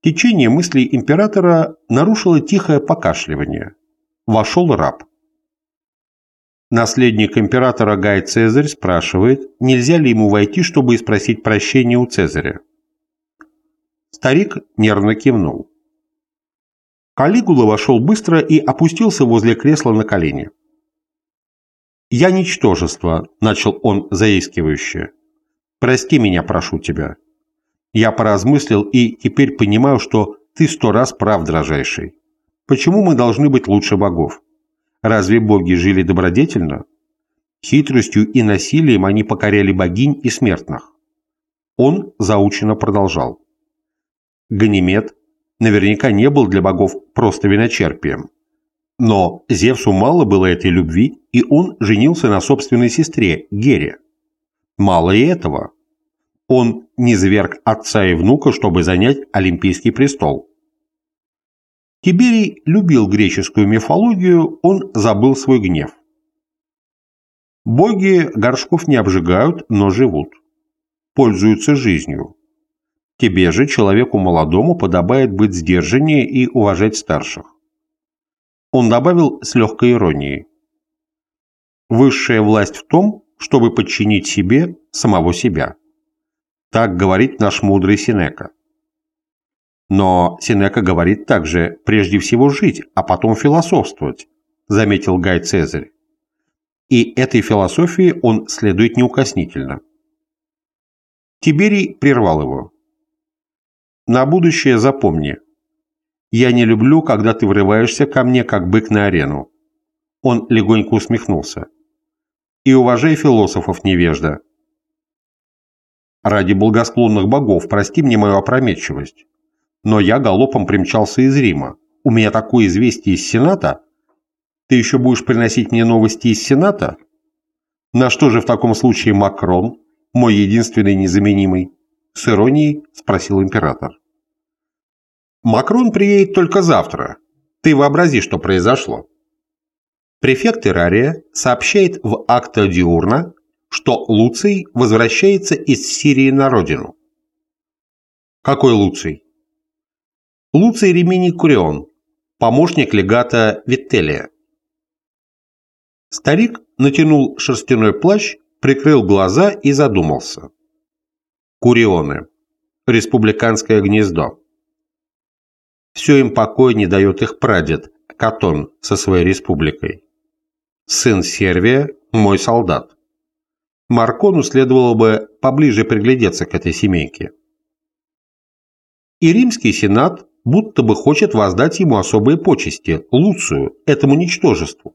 Течение мыслей императора нарушило тихое покашливание. Вошел раб. Наследник императора Гай Цезарь спрашивает, нельзя ли ему войти, чтобы спросить прощения у Цезаря. Старик нервно кивнул. Калигула вошел быстро и опустился возле кресла на колени. «Я ничтожество», — начал он заискивающе. «Прости меня, прошу тебя. Я поразмыслил и теперь понимаю, что ты сто раз прав, дрожайший. Почему мы должны быть лучше богов? Разве боги жили добродетельно? Хитростью и насилием они покоряли богинь и смертных. Он заучено продолжал. Ганимед наверняка не был для богов просто виночерпием. Но Зевсу мало было этой любви, и он женился на собственной сестре Гере. Мало и этого. Он не зверг отца и внука, чтобы занять Олимпийский престол. Тиберий любил греческую мифологию, он забыл свой гнев. Боги горшков не обжигают, но живут. Пользуются жизнью. Тебе же, человеку молодому, подобает быть сдержаннее и уважать старших. Он добавил с легкой иронией. Высшая власть в том, чтобы подчинить себе самого себя. Так говорит наш мудрый Синека. Но Синека говорит также прежде всего жить, а потом философствовать, заметил Гай Цезарь. И этой философии он следует неукоснительно. Тиберий прервал его. На будущее запомни. Я не люблю, когда ты врываешься ко мне, как бык на арену. Он легонько усмехнулся. И уважай философов, невежда. Ради благосклонных богов прости мне мою опрометчивость. Но я галопом примчался из Рима. У меня такое известие из Сената. Ты еще будешь приносить мне новости из Сената? На что же в таком случае Макрон, мой единственный незаменимый? С иронией спросил император. Макрон приедет только завтра. Ты вообрази, что произошло. Префект Ирария сообщает в акта диурна, что Луций возвращается из Сирии на родину. Какой Луций? Луций Реминий Курион, помощник легата Виттелия. Старик натянул шерстяной плащ, прикрыл глаза и задумался. Курионы. Республиканское гнездо. Все им покоя не дает их прадед, Катон, со своей республикой. Сын Сервия – мой солдат. Маркону следовало бы поближе приглядеться к этой семейке. И римский сенат будто бы хочет воздать ему особые почести, Луцию, этому ничтожеству.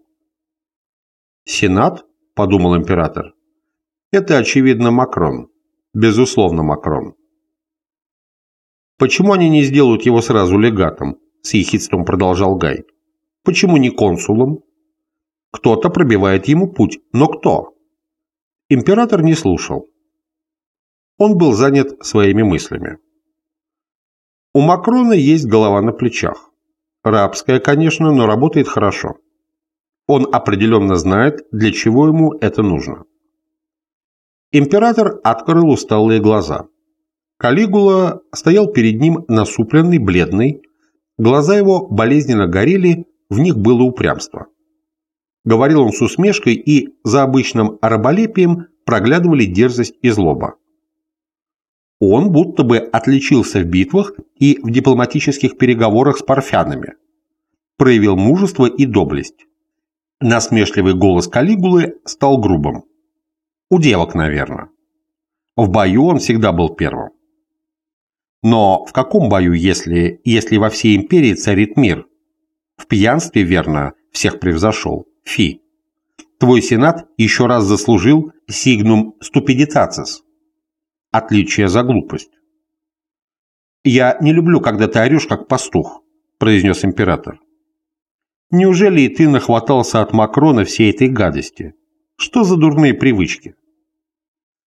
«Сенат?» – подумал император. «Это, очевидно, Макрон. Безусловно, Макрон». «Почему они не сделают его сразу легатом?» – с ехидством продолжал Гай. «Почему не консулом?» «Кто-то пробивает ему путь, но кто?» Император не слушал. Он был занят своими мыслями. У Макрона есть голова на плечах. Рабская, конечно, но работает хорошо. Он определенно знает, для чего ему это нужно. Император открыл усталые глаза. Калигула стоял перед ним насупленный, бледный. Глаза его болезненно горели, в них было упрямство. Говорил он с усмешкой, и за обычным араболепием проглядывали дерзость и злоба. Он будто бы отличился в битвах и в дипломатических переговорах с парфянами. Проявил мужество и доблесть. Насмешливый голос Калигулы стал грубым. У девок, наверное. В бою он всегда был первым. Но в каком бою, если, если во всей империи царит мир? В пьянстве, верно, всех превзошел. Фи. Твой сенат еще раз заслужил сигнум ступидитацис. Отличие за глупость. «Я не люблю, когда ты орешь, как пастух», – произнес император. «Неужели и ты нахватался от Макрона всей этой гадости? Что за дурные привычки?»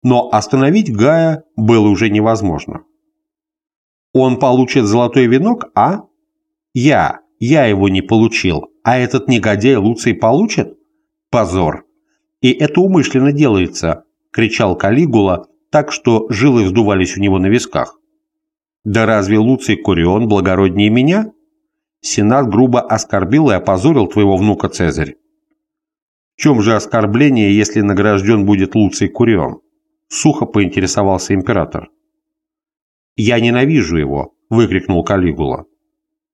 Но остановить Гая было уже невозможно. Он получит золотой венок, а? Я, я его не получил, а этот негодяй Луций получит? Позор! И это умышленно делается, кричал Калигула так, что жилы вздувались у него на висках. Да разве Луций Курион благороднее меня? Сенат грубо оскорбил и опозорил твоего внука Цезарь. В чем же оскорбление, если награжден будет Луций Курион? Сухо поинтересовался император. «Я ненавижу его!» – выкрикнул Калигула.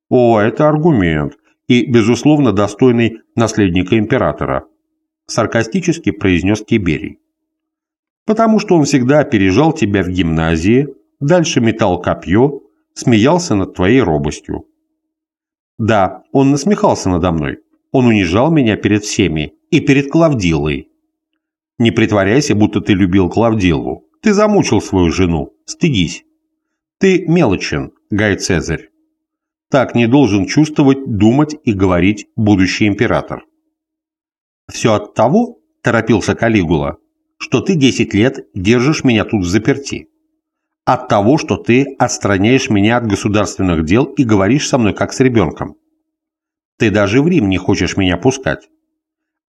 «О, это аргумент, и, безусловно, достойный наследника императора», – саркастически произнес Тиберий. «Потому что он всегда опережал тебя в гимназии, дальше метал копье, смеялся над твоей робостью. Да, он насмехался надо мной, он унижал меня перед всеми и перед Клавдилой. Не притворяйся, будто ты любил Клавдилу. Ты замучил свою жену, стыдись. Ты мелочен, Гай Цезарь. Так не должен чувствовать, думать и говорить будущий император. Все от того, торопился Калигула, что ты 10 лет держишь меня тут заперти. От того, что ты отстраняешь меня от государственных дел и говоришь со мной как с ребенком. Ты даже в Рим не хочешь меня пускать.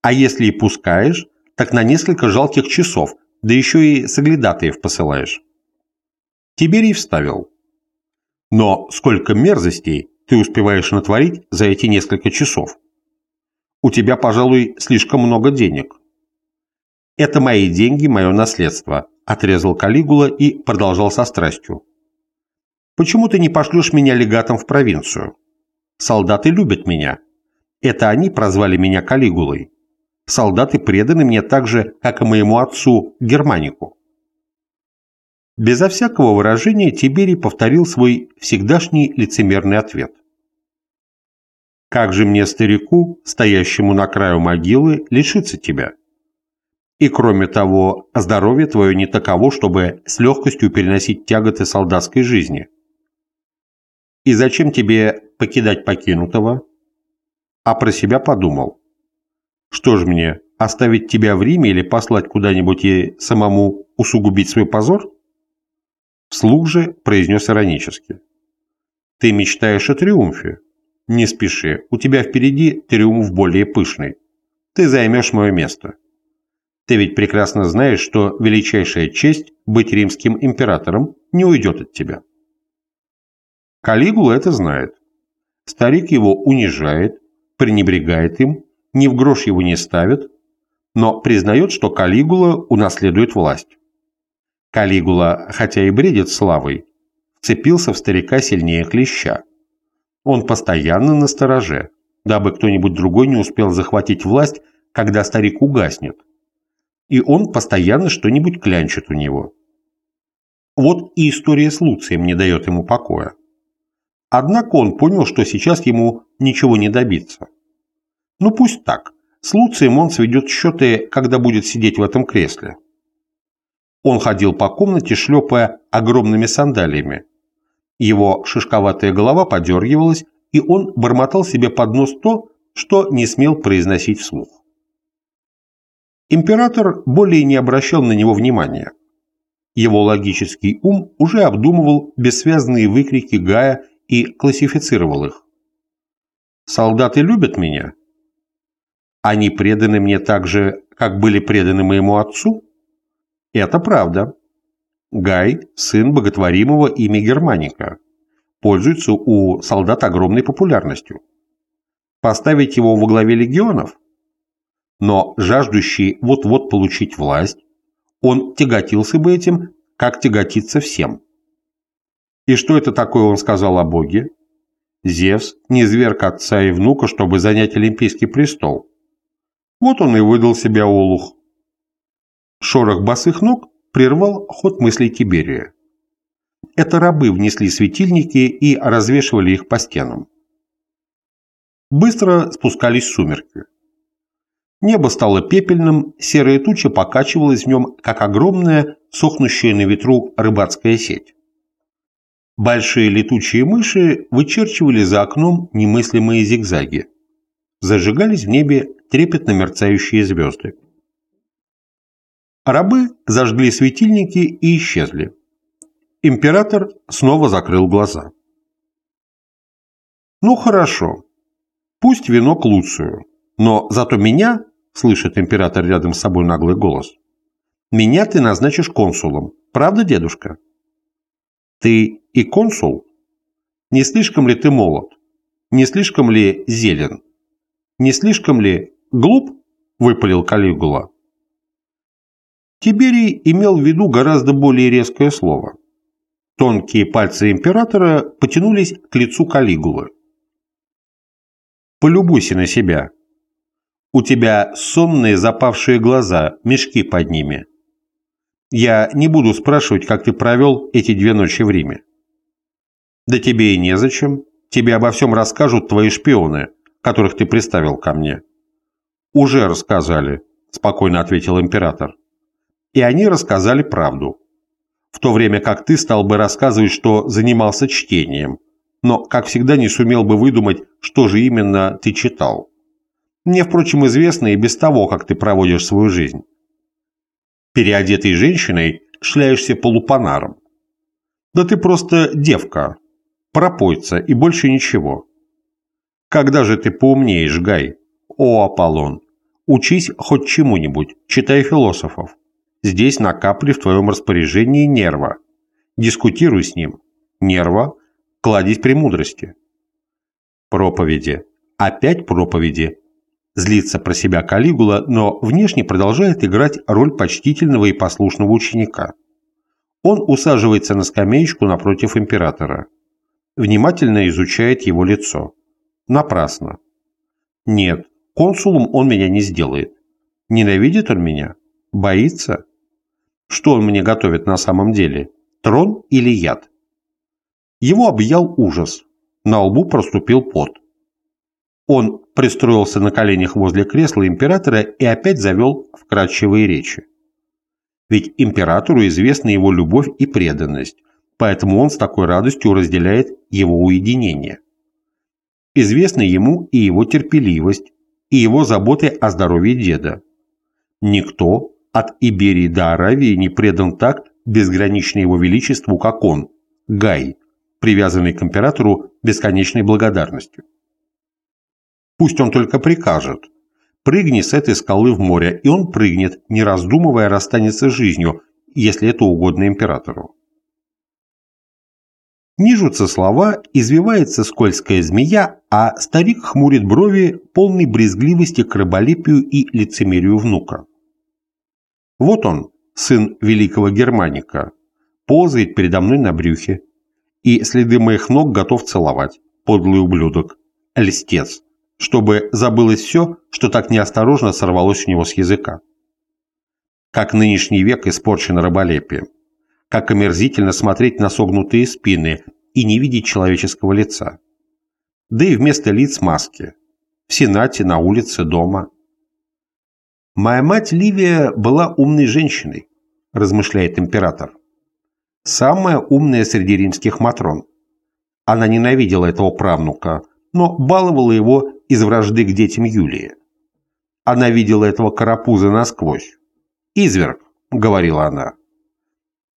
А если и пускаешь, так на несколько жалких часов, да еще и соглядатаев посылаешь. Тиберий вставил. Но сколько мерзостей ты успеваешь натворить за эти несколько часов? У тебя, пожалуй, слишком много денег. Это мои деньги, мое наследство, отрезал Калигула и продолжал со страстью. Почему ты не пошлешь меня легатом в провинцию? Солдаты любят меня. Это они прозвали меня Калигулой. Солдаты преданы мне так же, как и моему отцу Германику. Безо всякого выражения Тиберий повторил свой всегдашний лицемерный ответ. «Как же мне, старику, стоящему на краю могилы, лишиться тебя? И кроме того, здоровье твое не таково, чтобы с легкостью переносить тяготы солдатской жизни. И зачем тебе покидать покинутого?» А про себя подумал. «Что ж мне, оставить тебя в Риме или послать куда-нибудь и самому усугубить свой позор?» Вслух же произнес иронически. «Ты мечтаешь о триумфе? Не спеши, у тебя впереди триумф более пышный. Ты займешь мое место. Ты ведь прекрасно знаешь, что величайшая честь быть римским императором не уйдет от тебя». Калигула это знает. Старик его унижает, пренебрегает им, ни в грош его не ставит, но признает, что Калигула унаследует власть. Калигула, хотя и бредит славой, вцепился в старика сильнее клеща. Он постоянно на стороже, дабы кто-нибудь другой не успел захватить власть, когда старик угаснет. И он постоянно что-нибудь клянчит у него. Вот и история с Луцием не дает ему покоя. Однако он понял, что сейчас ему ничего не добиться. Ну пусть так. С Луцием он сведет счеты, когда будет сидеть в этом кресле. Он ходил по комнате, шлепая огромными сандалиями. Его шишковатая голова подергивалась, и он бормотал себе под нос то, что не смел произносить вслух. Император более не обращал на него внимания. Его логический ум уже обдумывал бессвязные выкрики Гая и классифицировал их. «Солдаты любят меня? Они преданы мне так же, как были преданы моему отцу?» Это правда. Гай – сын боготворимого имя Германика. Пользуется у солдат огромной популярностью. Поставить его во главе легионов? Но жаждущий вот-вот получить власть, он тяготился бы этим, как тяготиться всем. И что это такое он сказал о Боге? Зевс не зверг отца и внука, чтобы занять Олимпийский престол. Вот он и выдал себя олух. Шорох босых ног прервал ход мыслей Тиберия. Это рабы внесли светильники и развешивали их по стенам. Быстро спускались сумерки. Небо стало пепельным, серая туча покачивалась в нем, как огромная, сохнущая на ветру рыбацкая сеть. Большие летучие мыши вычерчивали за окном немыслимые зигзаги. Зажигались в небе трепетно мерцающие звезды. Рабы зажгли светильники и исчезли. Император снова закрыл глаза. «Ну хорошо, пусть венок Луцию, но зато меня, — слышит император рядом с собой наглый голос, — меня ты назначишь консулом, правда, дедушка?» «Ты и консул? Не слишком ли ты молод? Не слишком ли зелен? Не слишком ли глуп?» – выпалил Калигула. Тиберий имел в виду гораздо более резкое слово. Тонкие пальцы императора потянулись к лицу Калигулы. «Полюбуйся на себя. У тебя сонные запавшие глаза, мешки под ними. Я не буду спрашивать, как ты провел эти две ночи в Риме. Да тебе и незачем. Тебе обо всем расскажут твои шпионы, которых ты приставил ко мне. Уже рассказали, спокойно ответил император. И они рассказали правду в то время как ты стал бы рассказывать, что занимался чтением, но, как всегда, не сумел бы выдумать, что же именно ты читал. Мне, впрочем, известно и без того, как ты проводишь свою жизнь. Переодетой женщиной шляешься полупанаром. Да ты просто девка, пропойца и больше ничего. Когда же ты поумнеешь, Гай? О, Аполлон, учись хоть чему-нибудь, читай философов. Здесь на капле в твоем распоряжении нерва. Дискутируй с ним. Нерва, кладись премудрости. Проповеди. Опять проповеди. Злится про себя Калигула, но внешне продолжает играть роль почтительного и послушного ученика. Он усаживается на скамеечку напротив императора. Внимательно изучает его лицо. Напрасно. Нет, консулом он меня не сделает. Ненавидит он меня? Боится? Что он мне готовит на самом деле? Трон или яд? Его объял ужас. На лбу проступил пот. Он пристроился на коленях возле кресла императора и опять завел вкрадчивые речи. Ведь императору известна его любовь и преданность, поэтому он с такой радостью разделяет его уединение. Известна ему и его терпеливость, и его заботы о здоровье деда. Никто, от Иберии до Аравии не предан так безгранично его величеству, как он, Гай, привязанный к императору бесконечной благодарностью. Пусть он только прикажет. Прыгни с этой скалы в море, и он прыгнет, не раздумывая, расстанется с жизнью, если это угодно императору. Нижутся слова, извивается скользкая змея, а старик хмурит брови, полной брезгливости к рыболепию и лицемерию внука. Вот он, сын великого Германика, ползает передо мной на брюхе, и следы моих ног готов целовать, подлый ублюдок, льстец, чтобы забылось все, что так неосторожно сорвалось у него с языка. Как нынешний век испорчен раболепием, как омерзительно смотреть на согнутые спины и не видеть человеческого лица. Да и вместо лиц маски. В Сенате, на улице, дома – «Моя мать Ливия была умной женщиной», – размышляет император. «Самая умная среди римских матрон. Она ненавидела этого правнука, но баловала его из вражды к детям Юлии. Она видела этого карапуза насквозь. «Изверг», — говорила она.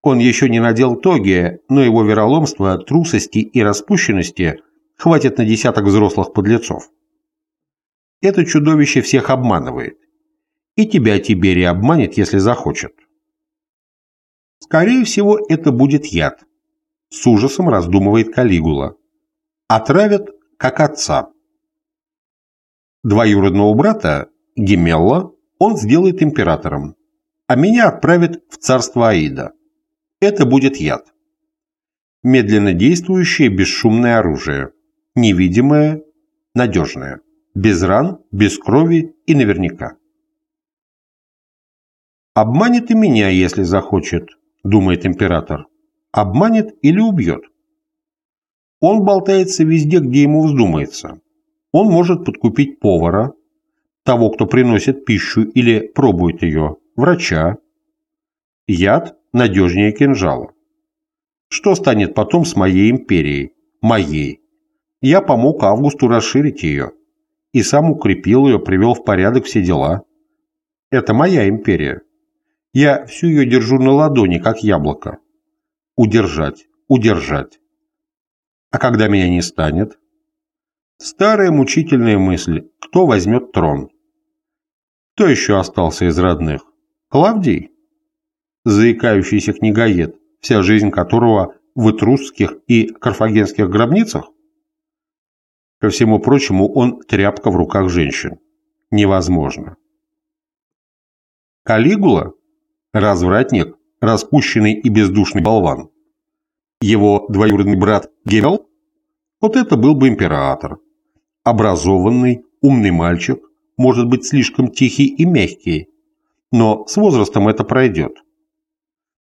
Он еще не надел тоги, но его вероломства, трусости и распущенности хватит на десяток взрослых подлецов. Это чудовище всех обманывает и тебя Тиберий обманет, если захочет. Скорее всего, это будет яд. С ужасом раздумывает Калигула. Отравят, как отца. Двоюродного брата, Гемелла, он сделает императором, а меня отправят в царство Аида. Это будет яд. Медленно действующее бесшумное оружие. Невидимое, надежное. Без ран, без крови и наверняка. «Обманет и меня, если захочет», – думает император. «Обманет или убьет?» Он болтается везде, где ему вздумается. Он может подкупить повара, того, кто приносит пищу или пробует ее, врача. Яд надежнее кинжала. Что станет потом с моей империей? Моей. Я помог Августу расширить ее. И сам укрепил ее, привел в порядок все дела. Это моя империя. Я всю ее держу на ладони, как яблоко. Удержать, удержать. А когда меня не станет? Старая мучительная мысль, кто возьмет трон? Кто еще остался из родных? Клавдий? Заикающийся книгоед, вся жизнь которого в этрусских и карфагенских гробницах? Ко всему прочему, он тряпка в руках женщин. Невозможно. Калигула – развратник, распущенный и бездушный болван. Его двоюродный брат Гемел – вот это был бы император. Образованный, умный мальчик, может быть слишком тихий и мягкий, но с возрастом это пройдет.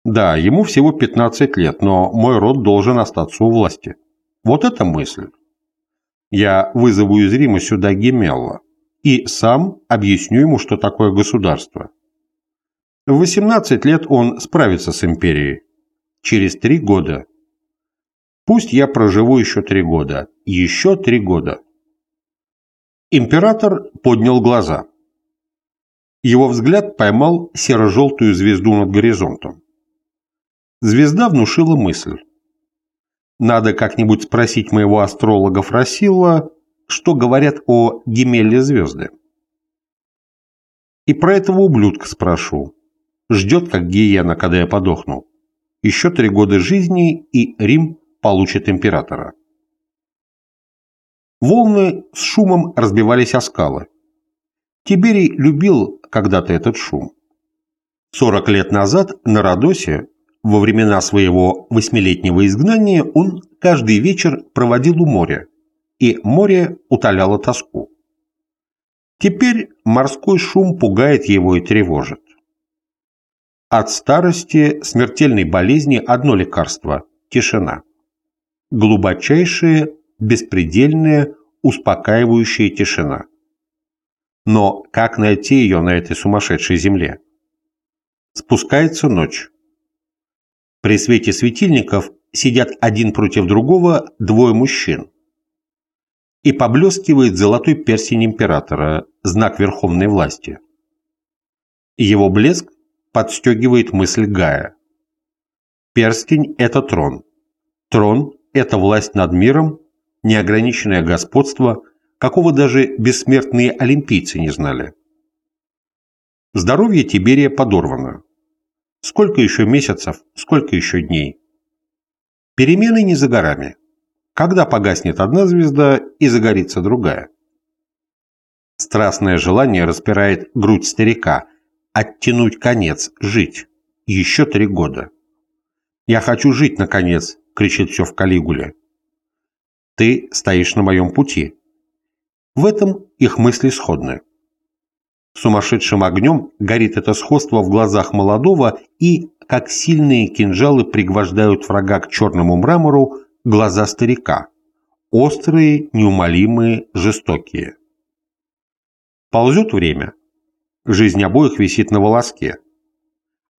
Да, ему всего 15 лет, но мой род должен остаться у власти. Вот это мысль. Я вызову из Рима сюда Гемелла и сам объясню ему, что такое государство. В 18 лет он справится с империей. Через три года. Пусть я проживу еще три года. Еще три года. Император поднял глаза. Его взгляд поймал серо-желтую звезду над горизонтом. Звезда внушила мысль. Надо как-нибудь спросить моего астролога Фросилла, что говорят о Гемелле звезды. И про этого ублюдка спрошу. Ждет, как гиена, когда я подохну. Еще три года жизни, и Рим получит императора. Волны с шумом разбивались о скалы. Тиберий любил когда-то этот шум. Сорок лет назад на Родосе во времена своего восьмилетнего изгнания он каждый вечер проводил у моря, и море утоляло тоску. Теперь морской шум пугает его и тревожит. От старости, смертельной болезни одно лекарство – тишина. Глубочайшая, беспредельная, успокаивающая тишина. Но как найти ее на этой сумасшедшей земле? Спускается ночь. При свете светильников сидят один против другого двое мужчин. И поблескивает золотой перстень императора, знак верховной власти. Его блеск подстегивает мысль Гая. Перстень – это трон. Трон – это власть над миром, неограниченное господство, какого даже бессмертные олимпийцы не знали. Здоровье Тиберия подорвано. Сколько еще месяцев, сколько еще дней? Перемены не за горами. Когда погаснет одна звезда и загорится другая? Страстное желание распирает грудь старика. Оттянуть конец, жить. Еще три года. «Я хочу жить, наконец!» — кричит все в Калигуле. «Ты стоишь на моем пути». В этом их мысли сходны. Сумасшедшим огнем горит это сходство в глазах молодого и, как сильные кинжалы пригвождают врага к черному мрамору, глаза старика. Острые, неумолимые, жестокие. Ползет время. Жизнь обоих висит на волоске.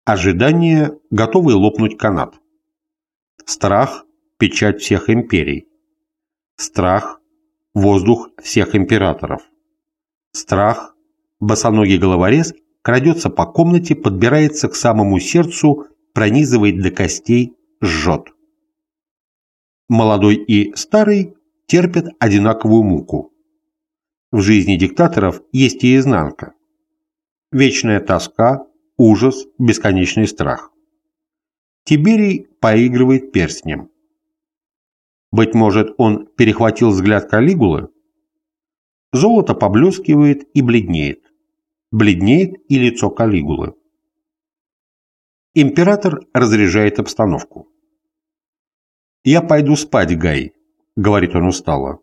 Ожидание, готовый лопнуть канат. Страх – печать всех империй. Страх – воздух всех императоров. Страх Босоногий головорез крадется по комнате, подбирается к самому сердцу, пронизывает до костей, жжет. Молодой и старый терпят одинаковую муку. В жизни диктаторов есть и изнанка. Вечная тоска, ужас, бесконечный страх. Тиберий поигрывает перстнем. Быть может, он перехватил взгляд Калигулы? Золото поблескивает и бледнеет бледнеет и лицо Калигулы. Император разряжает обстановку. «Я пойду спать, Гай», — говорит он устало.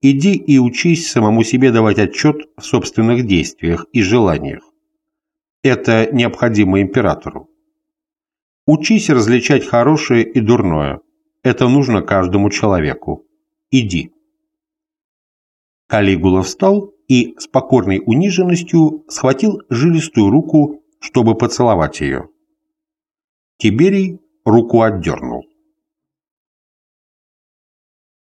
«Иди и учись самому себе давать отчет в собственных действиях и желаниях. Это необходимо императору. Учись различать хорошее и дурное. Это нужно каждому человеку. Иди». Калигула встал и с покорной униженностью схватил жилистую руку, чтобы поцеловать ее. Тиберий руку отдернул.